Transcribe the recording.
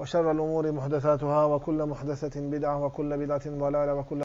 وشر الأمور محدثاتها وكل محدثة بدعة وكل بدعة ضلالة وكل